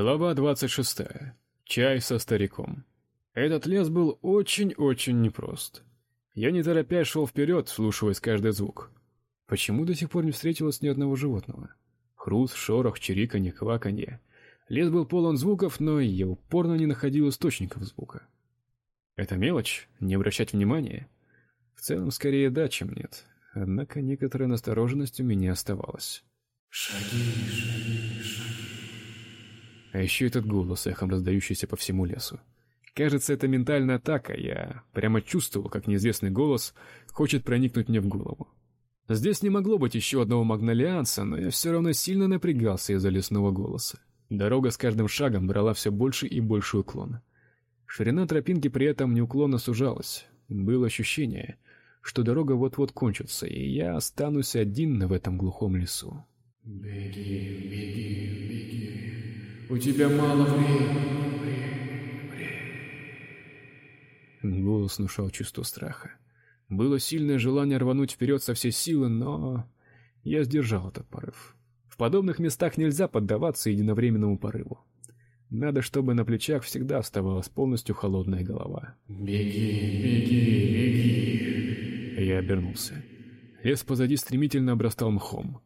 Глава двадцать шестая. Чай со стариком. Этот лес был очень-очень непрост. Я не торопясь шел вперед, вслушиваясь каждый звук. Почему до сих пор не встретилось ни одного животного? Хруст, шорох, чириканье, кваканье. Лес был полон звуков, но я упорно не находил источников звука. Это мелочь, не обращать внимания. В целом, скорее да, чем нет. Однако некоторая настороженность у меня оставалась. Шаги, шаги, шаги. А еще этот голос, эхом раздающийся по всему лесу. Кажется, это ментальная атака. Я прямо чувствовал, как неизвестный голос хочет проникнуть мне в голову. Здесь не могло быть еще одного магнолианца, но я все равно сильно напрягался из-за лесного голоса. Дорога с каждым шагом брала все больше и больше уклон. Ширина тропинки при этом неуклонно сужалась. Было ощущение, что дорога вот-вот кончится, и я останусь один в этом глухом лесу. Беги, беги, беги. У тебя мало времени. Голос внушал чувство страха. Было сильное желание рвануть вперед со всей силы, но я сдержал этот порыв. В подобных местах нельзя поддаваться единовременному порыву. Надо, чтобы на плечах всегда оставалась полностью холодная голова. Беги, беги, беги. Я обернулся. Лес позади стремительно обрастал мхом.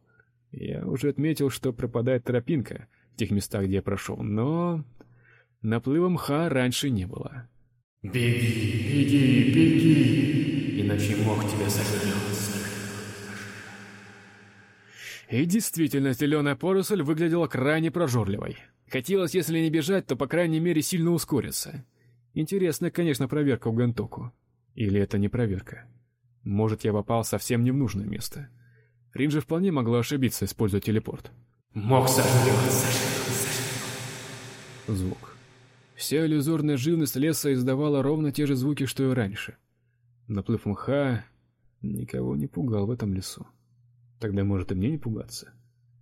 Я уже отметил, что пропадает тропинка в тех местах, где я прошел, но наплыва мха раньше не было. Беги, беги, беги, иначе мох тебя сожрет. И действительно, зеленая поросль выглядела крайне прожорливой. Хотелось, если не бежать, то по крайней мере сильно ускориться. Интересная, конечно, проверка у Гантоку. Или это не проверка? Может, я попал совсем не в нужное место. Ринджи вполне могла ошибиться, используя телепорт. Мох сожрет, сожрет, сожрет. Звук. Вся иллюзорная живность леса издавала ровно те же звуки, что и раньше. Наплыв мха никого не пугал в этом лесу. Тогда может и мне не пугаться.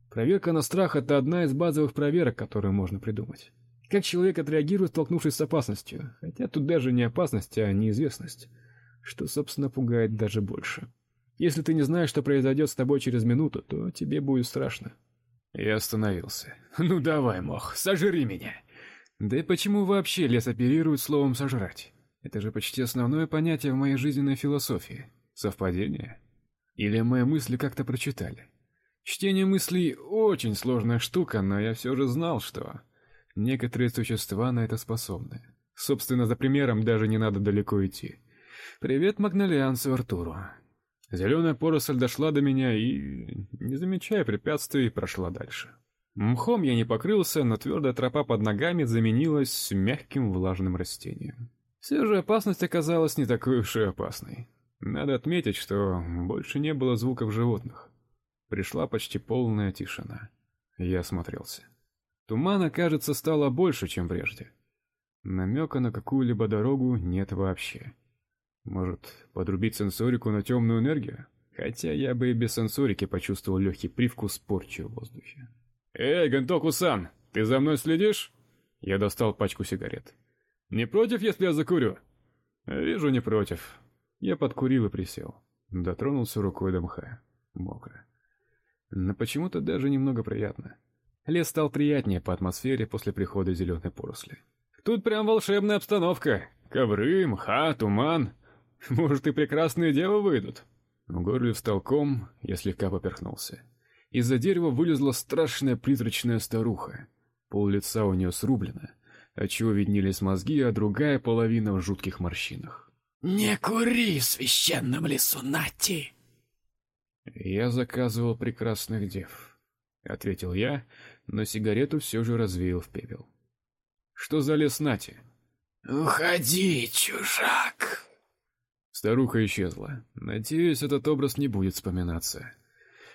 Проверка на страх это одна из базовых проверок, которые можно придумать. Как человек отреагирует, столкнувшись с опасностью? Хотя тут даже не опасность, а неизвестность, что собственно пугает даже больше. Если ты не знаешь, что произойдет с тобой через минуту, то тебе будет страшно. Я остановился. Ну давай, мох, сожри меня. Да и почему вообще лес оперирует словом сожрать? Это же почти основное понятие в моей жизненной философии. Совпадение? Или мои мысли как-то прочитали? Чтение мыслей очень сложная штука, но я все же знал, что некоторые существа на это способны. Собственно, за примером даже не надо далеко идти. Привет магнолианцу Артуру. Зеленая поросль дошла до меня и, не замечая препятствий, прошла дальше. Мхом я не покрылся, но твердая тропа под ногами заменилась мягким влажным растением. Все же опасность оказалась не такой уж и опасной. Надо отметить, что больше не было звуков животных. Пришла почти полная тишина. Я осмотрелся. Тумана, кажется, стало больше, чем прежде. Намека на какую-либо дорогу нет вообще. Может, подрубить сенсорику на темную энергию? Хотя я бы и без сенсорики почувствовал легкий привкус порчи в воздухе. Эй, Гантоку-сан, ты за мной следишь? Я достал пачку сигарет. Не против, если я закурю? Вижу, не против. Я подкурил и присел. Дотронулся рукой до мха. Мокро. Но почему-то даже немного приятно. Лес стал приятнее по атмосфере после прихода зеленой поросли. Тут прям волшебная обстановка. Ковры, мха, туман. Может, и прекрасные девы выйдут. В горле встал ком, я слегка поперхнулся. Из-за дерева вылезла страшная призрачная старуха. Пол лица у нее срублено, отчего виднелись мозги, а другая половина в жутких морщинах. Не кури в священном лесу, Нати. Я заказывал прекрасных дев, ответил я, но сигарету все же развеял в пепел. Что за лес Нати? Уходи, чужак. Старуха исчезла. Надеюсь, этот образ не будет вспоминаться.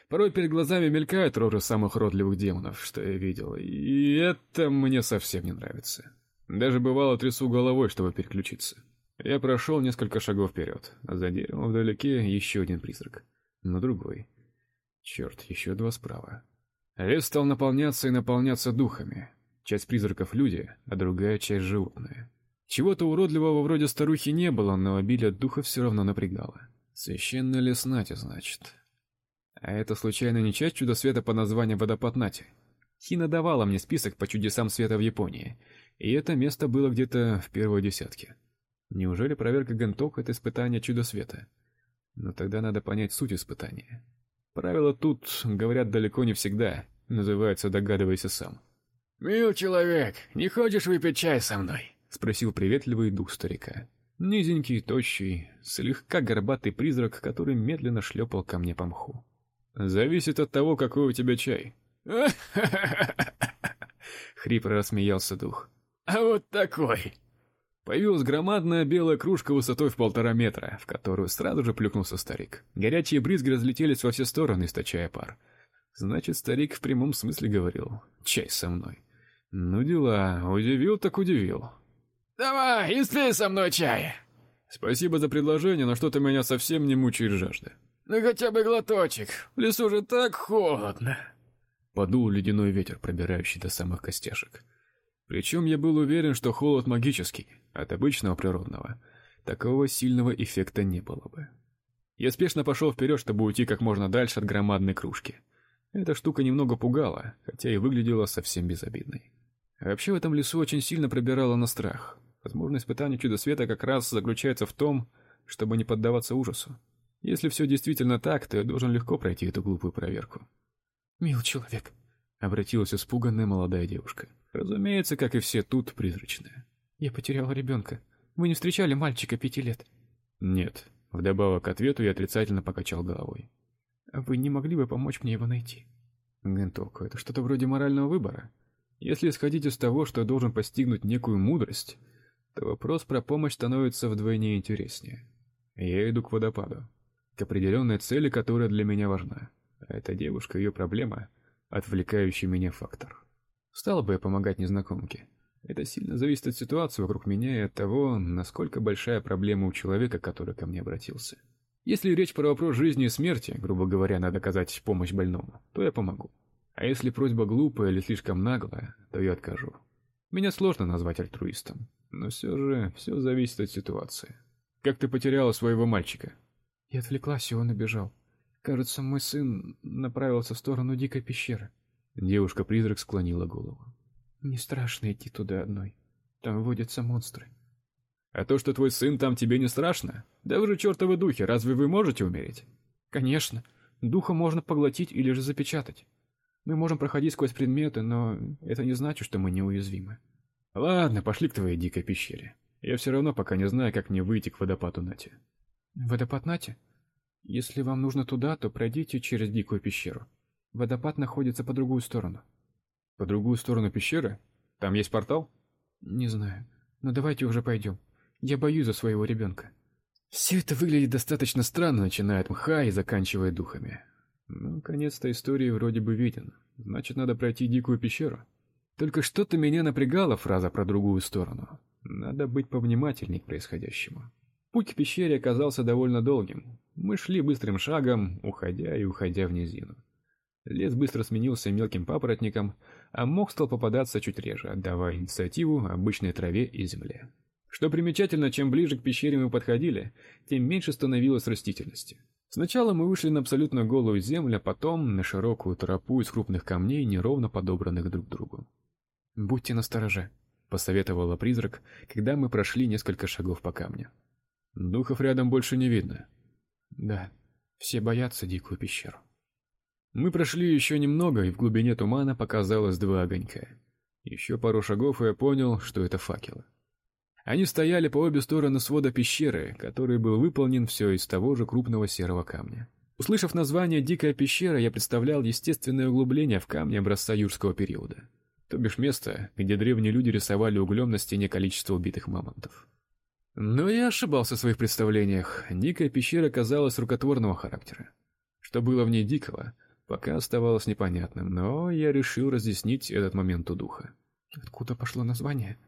Порой перед глазами мелькают рожи самых родливых демонов, что я видел, и это мне совсем не нравится. Даже бывало трясу головой, чтобы переключиться. Я прошел несколько шагов вперед, а за деревом вдалеке еще один призрак, но другой. Черт, еще два справа. Лес стал наполняться и наполняться духами. Часть призраков люди, а другая часть животные. Чего-то уродливого вроде старухи не было, но обилие духа все равно напрягало. Священный лес Нати, значит. А это случайно не часть чудо света по названию водопад Нати? Хина давала мне список по чудесам света в Японии, и это место было где-то в первой десятке. Неужели проверка Генток это испытание чудо света? Но тогда надо понять суть испытания. Правила тут говорят далеко не всегда, называется догадывайся сам. Мил человек, не хочешь выпить чай со мной? Спросил приветливый дух старика. Низенький, тощий, слегка горбатый призрак, который медленно шлепал ко мне по мху. Зависит от того, какой у тебя чай. Хрипло рассмеялся дух. А вот такой. Появилась громадная белая кружка высотой в полтора метра, в которую сразу же плюхнулся старик. Горячие брызги разлетелись во все стороны, источая пар. Значит, старик в прямом смысле говорил: "Чай со мной". Ну дела, удивил так удивил. Давай, и со мной чай. Спасибо за предложение, но что-то меня совсем не мучает жажда. Ну хотя бы глоточек. В лесу же так холодно. Подул ледяной ветер, пробирающий до самых костяшек. Причем я был уверен, что холод магический, от обычного природного. Такого сильного эффекта не было бы. Я спешно пошел вперед, чтобы уйти как можно дальше от громадной кружки. Эта штука немного пугала, хотя и выглядела совсем безобидной. Вообще в этом лесу очень сильно пробирало на страх. Возможно, испытание чудо света как раз заключается в том, чтобы не поддаваться ужасу. Если все действительно так, то я должен легко пройти эту глупую проверку. Мил человек, обратилась испуганная молодая девушка. Разумеется, как и все тут, призрачная. Я потеряла ребенка. Вы не встречали мальчика пяти лет? Нет. Вдобавок к ответу я отрицательно покачал головой. А вы не могли бы помочь мне его найти? Гентоку, это что-то вроде морального выбора. Если исходить из того, что я должен постигнуть некую мудрость, то вопрос про помощь становится вдвойне интереснее. Я иду к водопаду, к определенной цели, которая для меня важна. А эта девушка ее проблема отвлекающий меня фактор. Стало бы я помогать незнакомке. Это сильно зависит от ситуации вокруг меня и от того, насколько большая проблема у человека, который ко мне обратился. Если речь про вопрос жизни и смерти, грубо говоря, надо оказать помощь больному, то я помогу. А если просьба глупая или слишком наглая, то я откажу. Меня сложно назвать альтруистом, но все же все зависит от ситуации. Как ты потеряла своего мальчика? Я отвлеклась, и он убежал. Кажется, мой сын направился в сторону дикой пещеры. Девушка-призрак склонила голову. Не страшно идти туда одной. Там водятся монстры. А то, что твой сын там тебе не страшно? Да вы же чертовы духи, разве вы можете умереть? Конечно. Духа можно поглотить или же запечатать. Мы можем проходить сквозь предметы, но это не значит, что мы неуязвимы. Ладно, пошли к твоей дикой пещере. Я все равно пока не знаю, как мне выйти к водопаду Нати. Водопад Нати? Если вам нужно туда, то пройдите через дикую пещеру. Водопад находится по другую сторону. По другую сторону пещеры? Там есть портал? Не знаю. Но давайте уже пойдем. Я боюсь за своего ребенка». Все это выглядит достаточно странно, начиная от мха и заканчивая духами. Ну, конец-то истории вроде бы виден. Значит, надо пройти дикую пещеру. Только что-то меня напрягала фраза про другую сторону. Надо быть повнимательней к происходящему. Путь к пещере оказался довольно долгим. Мы шли быстрым шагом, уходя и уходя в низину. Лес быстро сменился мелким папоротником, а мох стал попадаться чуть реже, отдавая инициативу обычной траве и земле. Что примечательно, чем ближе к пещере мы подходили, тем меньше становилось растительности. Сначала мы вышли на абсолютно голую землю, а потом на широкую тропу из крупных камней, неровно подобранных друг к другу. "Будьте настороже", посоветовала призрак, когда мы прошли несколько шагов по камню. Духов рядом больше не видно. Да, все боятся дикую пещеру. Мы прошли еще немного, и в глубине тумана показалось два огонька. Еще пару шагов, и я понял, что это факелы. Они стояли по обе стороны свода пещеры, который был выполнен все из того же крупного серого камня. Услышав название Дикая пещера, я представлял естественное углубление в камне образца юрского периода, то бишь место, где древние люди рисовали углем на стене количество убитых мамонтов. Но я ошибался в своих представлениях. Дикая пещера казалась рукотворного характера. Что было в ней дикого, пока оставалось непонятным, но я решил разъяснить этот момент у духа. Откуда пошло название?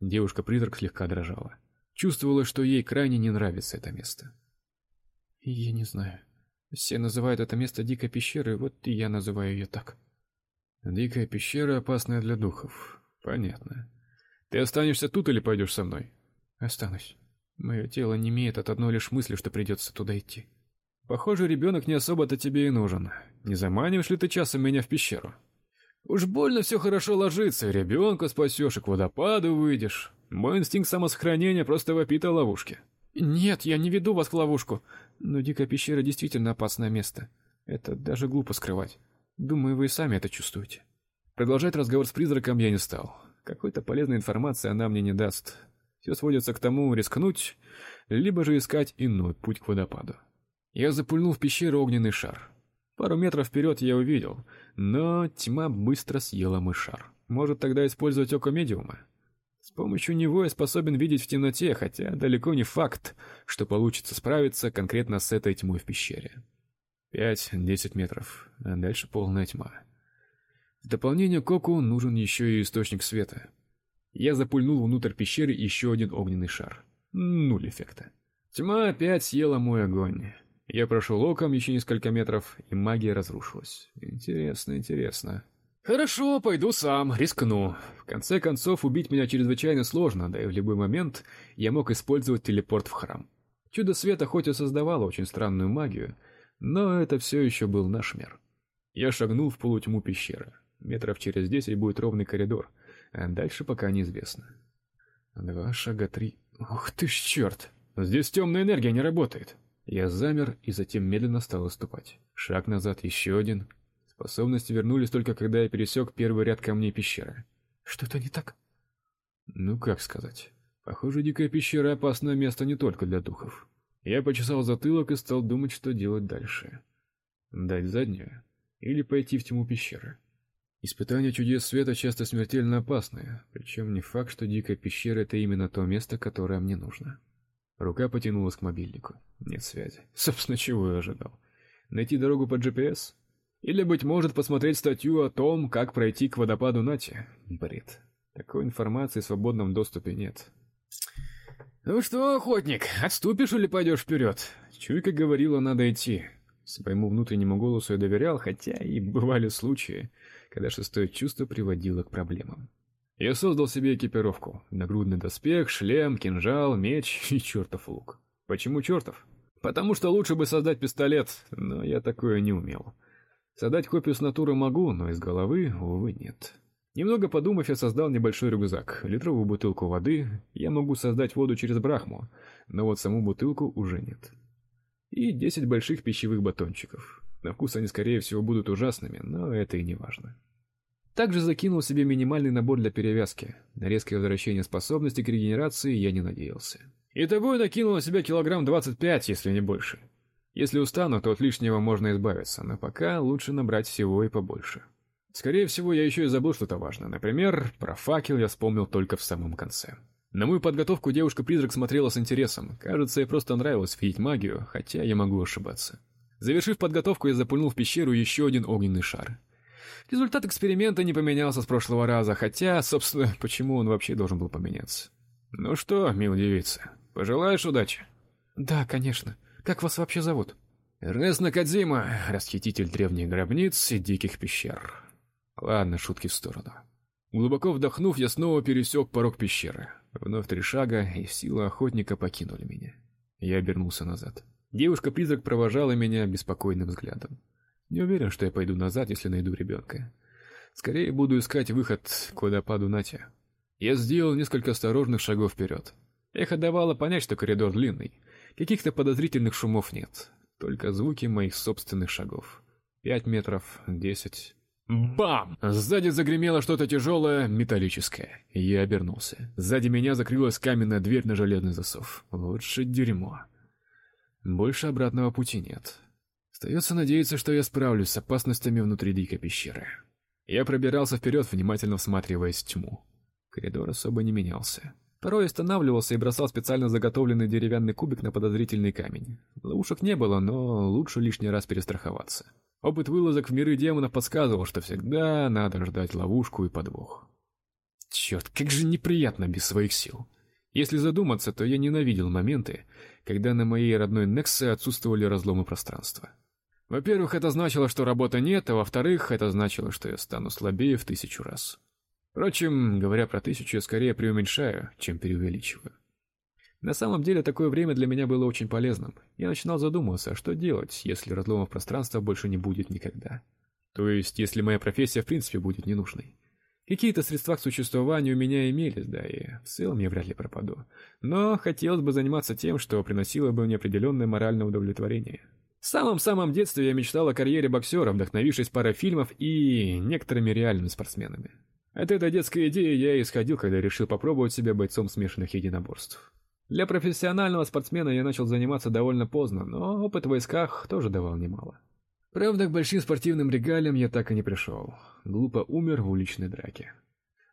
Девушка-призрак слегка дрожала. Чувствовала, что ей крайне не нравится это место. Я не знаю. Все называют это место дикой пещерой, вот и я называю ее так. Дикая пещера опасная для духов. Понятно. Ты останешься тут или пойдешь со мной? Останусь. Мое тело не имеет от одной лишь мысли, что придется туда идти. Похоже, ребенок не особо-то тебе и нужен. Не заманиваешь ли ты часом меня в пещеру? Уж больно все хорошо ложится, ребенка спасешь и к водопаду выйдешь. Мой инстинкт самосохранения просто вопит о ловушке. Нет, я не веду вас в ловушку. Но дикая пещера действительно опасное место. Это даже глупо скрывать. Думаю, вы и сами это чувствуете. Продолжать разговор с призраком я не стал. Какой-то полезной информации она мне не даст. Все сводится к тому, рискнуть, либо же искать иной путь к водопаду. Я запульнул в пещеру огненный шар. Пару метров вперед я увидел, но тьма быстро съела мой шар. Может тогда использовать око медиума? С помощью него я способен видеть в темноте, хотя далеко не факт, что получится справиться конкретно с этой тьмой в пещере. Пять-десять метров, а дальше полная тьма. В дополнение к оку нужен еще и источник света. Я запульнул внутрь пещеры еще один огненный шар. Нуль эффекта. Тьма опять съела мой огонь. Я прошел оком еще несколько метров, и магия разрушилась. Интересно, интересно. Хорошо, пойду сам, рискну. В конце концов, убить меня чрезвычайно сложно, да и в любой момент я мог использовать телепорт в храм. Чудо света хоть и создавало очень странную магию, но это все еще был наш мир. Я шагнул в полутьму пещеры. Метров через десять будет ровный коридор, а дальше пока неизвестно. Два шага, три. Ух ты ж черт! Здесь темная энергия не работает. Я замер и затем медленно стал отступать. Шаг назад, еще один. Способности вернулись только когда я пересек первый ряд камней пещеры. Что-то не так? Ну, как сказать? Похоже, дикая пещера опасное место не только для духов. Я почесал затылок и стал думать, что делать дальше. Дать заднюю или пойти в тьму пещеры. Испытания чудес света часто смертельно опасны, причем не факт, что дикая пещера это именно то место, которое мне нужно. Рука потянулась к мобильнику. Нет связи. Собственно, чего я ожидал? Найти дорогу по GPS? Или, быть может, посмотреть статью о том, как пройти к водопаду Нати? Бред. Такой информации в свободном доступе нет. Ну что, охотник, отступишь или пойдешь вперед? Чуйка говорила, надо идти. Своему внутреннему голосу я доверял, хотя и бывали случаи, когда шестое чувство приводило к проблемам. Я создал себе экипировку: нагрудный доспех, шлем, кинжал, меч и чертов лук. Почему чертов? Потому что лучше бы создать пистолет, но я такое не умел. Создать копию с натуры могу, но из головы увы нет. Немного подумав, я создал небольшой рюкзак, литровую бутылку воды. Я могу создать воду через брахму, но вот саму бутылку уже нет. И 10 больших пищевых батончиков. На вкус они скорее всего будут ужасными, но это и не важно. Также закинул себе минимальный набор для перевязки. На резкое возвращение способности к регенерации я не надеялся. Итого я накинул на себя килограмм 25, если не больше. Если устану, то от лишнего можно избавиться, но пока лучше набрать всего и побольше. Скорее всего, я еще и забыл что-то важное. Например, про факел я вспомнил только в самом конце. На мою подготовку девушка-призрак смотрела с интересом. Кажется, ей просто нравилось видеть магию, хотя я могу ошибаться. Завершив подготовку, я запульнул в пещеру еще один огненный шар. Результат эксперимента не поменялся с прошлого раза, хотя, собственно, почему он вообще должен был поменяться? Ну что, милая девица, пожелаешь удачи? Да, конечно. Как вас вообще зовут? Эрнест Накадзима, расхититель древних гробниц и диких пещер. Ладно, шутки в сторону. Глубоко вдохнув, я снова пересек порог пещеры. Вновь три шага, и силы охотника покинули меня. Я обернулся назад. Девушка-призрак провожала меня беспокойным взглядом. Не уверен, что я пойду назад, если найду ребенка. Скорее буду искать выход к водопаду Нати. Я сделал несколько осторожных шагов вперед. Эхо давало понять, что коридор длинный. Каких-то подозрительных шумов нет, только звуки моих собственных шагов. Пять метров, десять. Бам! Сзади загремело что-то тяжелое, металлическое. Я обернулся. Сзади меня закрылась каменная дверь на железный засов. Лучше дерьмо. Больше обратного пути нет. Остается надеяться, что я справлюсь с опасностями внутри дикой пещеры. Я пробирался вперед, внимательно всматриваясь в тьму. Коридор особо не менялся. Порой останавливался и бросал специально заготовленный деревянный кубик на подозрительный камень. Ловушек не было, но лучше лишний раз перестраховаться. Опыт вылазок в миры демонов подсказывал, что всегда надо ждать ловушку и подвох. Черт, как же неприятно без своих сил. Если задуматься, то я ненавидел моменты, когда на моей родной Нексе отсутствовали разломы пространства. Во-первых, это значило, что работы нет, а во-вторых, это значило, что я стану слабее в тысячу раз. Впрочем, говоря про тысячу, я скорее преуменьшаю, чем преувеличиваю. На самом деле, такое время для меня было очень полезным. Я начинал задумываться, что делать, если разломов пространства больше не будет никогда. То есть, если моя профессия в принципе будет ненужной. Какие-то средства к существованию у меня имелись, да и в целом я вряд ли пропаду. Но хотелось бы заниматься тем, что приносило бы мне определенное моральное удовлетворение. В самом-самом детстве я мечтал о карьере боксера, вдохновившись парой фильмов и некоторыми реальными спортсменами. От этой детской идеи я исходил, когда решил попробовать себя бойцом смешанных единоборств. Для профессионального спортсмена я начал заниматься довольно поздно, но опыт в войсках тоже давал немало. Правда, к большим спортивным регалиям я так и не пришел. Глупо умер в уличной драке.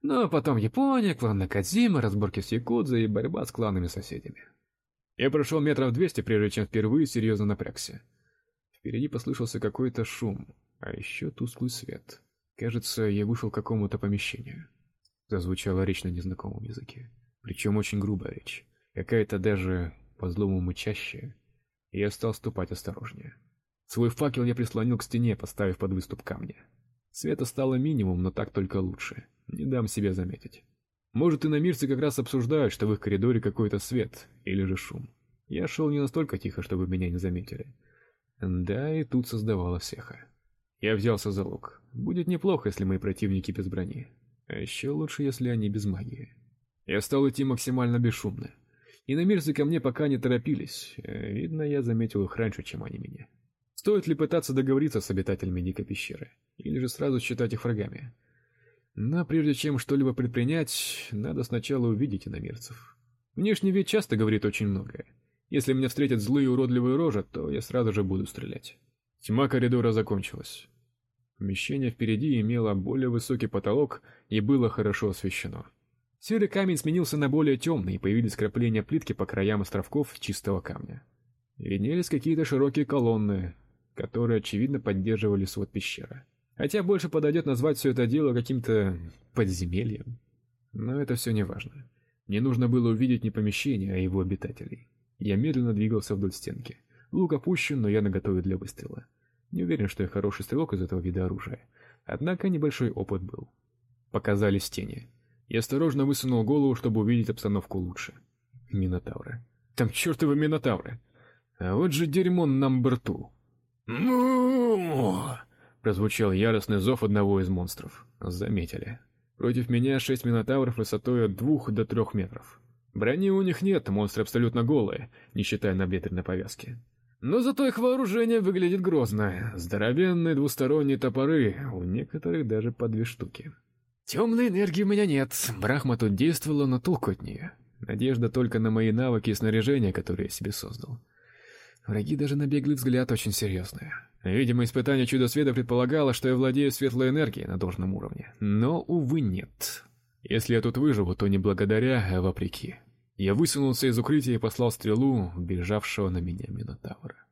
Но потом Япония, клан Накадзима, разборки с якудзой и борьба с кланами соседями. Я прошел метров двести, прежде чем впервые серьезно напрягся. Впереди послышался какой-то шум, а еще тусклый свет. Кажется, я вышел к какому-то помещению. Зазвучала речь на незнакомом языке, причем очень грубая речь, какая-то даже по-злому мычащая. И я стал ступать осторожнее. Свой факел я прислонил к стене, поставив под выступ камня. Света стало минимум, но так только лучше. Не дам себе заметить. Может, и на мирцы как раз обсуждают, что в их коридоре какой-то свет или же шум. Я шел не настолько тихо, чтобы меня не заметили. Да, и тут создавалась эхо. Я взялся за лук. Будет неплохо, если мои противники без брони. А еще лучше, если они без магии. Я стал идти максимально бесшумно. И на мирцы ко мне пока не торопились. Видно, я заметил их раньше, чем они меня. Стоит ли пытаться договориться с обитателями дикой пещеры, или же сразу считать их врагами? Но прежде чем что-либо предпринять, надо сначала увидеть иномирцев. Внешний вид часто говорит очень многое. Если меня встретят злые уродливые рожи, то я сразу же буду стрелять. Тьма коридора закончилась. Помещение впереди имело более высокий потолок и было хорошо освещено. Серый камень сменился на более темный, и появились крапления плитки по краям островков чистого камня. Виднелись какие-то широкие колонны, которые очевидно поддерживали свод пещеры. Хотя больше подойдет назвать все это дело каким-то подземельем. Но это все не важно. Мне нужно было увидеть не помещение, а его обитателей. Я медленно двигался вдоль стенки. Лук опущен, но я наготове для выстрела. Не уверен, что я хороший стрелок из этого вида оружия. Однако небольшой опыт был. Показались тени. Я осторожно высунул голову, чтобы увидеть обстановку лучше. Минотавры. Там чертовы минотавры. А вот же дерьмо на борту. му Прозвучал яростный зов одного из монстров. Заметили. Против меня шесть минотавров высотой от двух до трех метров. Брони у них нет, монстры абсолютно голые, не считая набедренной повязки. Но зато их вооружение выглядит грозно. Здоровенные двусторонние топоры, у некоторых даже по две штуки. Темной энергии у меня нет. Брахма тут действовала, но толку от нее. Надежда только на мои навыки и снаряжение, которые я себе создал. Враги даже на беглый взгляд очень серьезные. Видимо, испытание чудо-света предполагало, что я владею светлой энергией на должном уровне. Но, увы, нет. Если я тут выживу, то не благодаря, а вопреки. Я высунулся из укрытия и послал стрелу в бежавшего на меня Минотавра.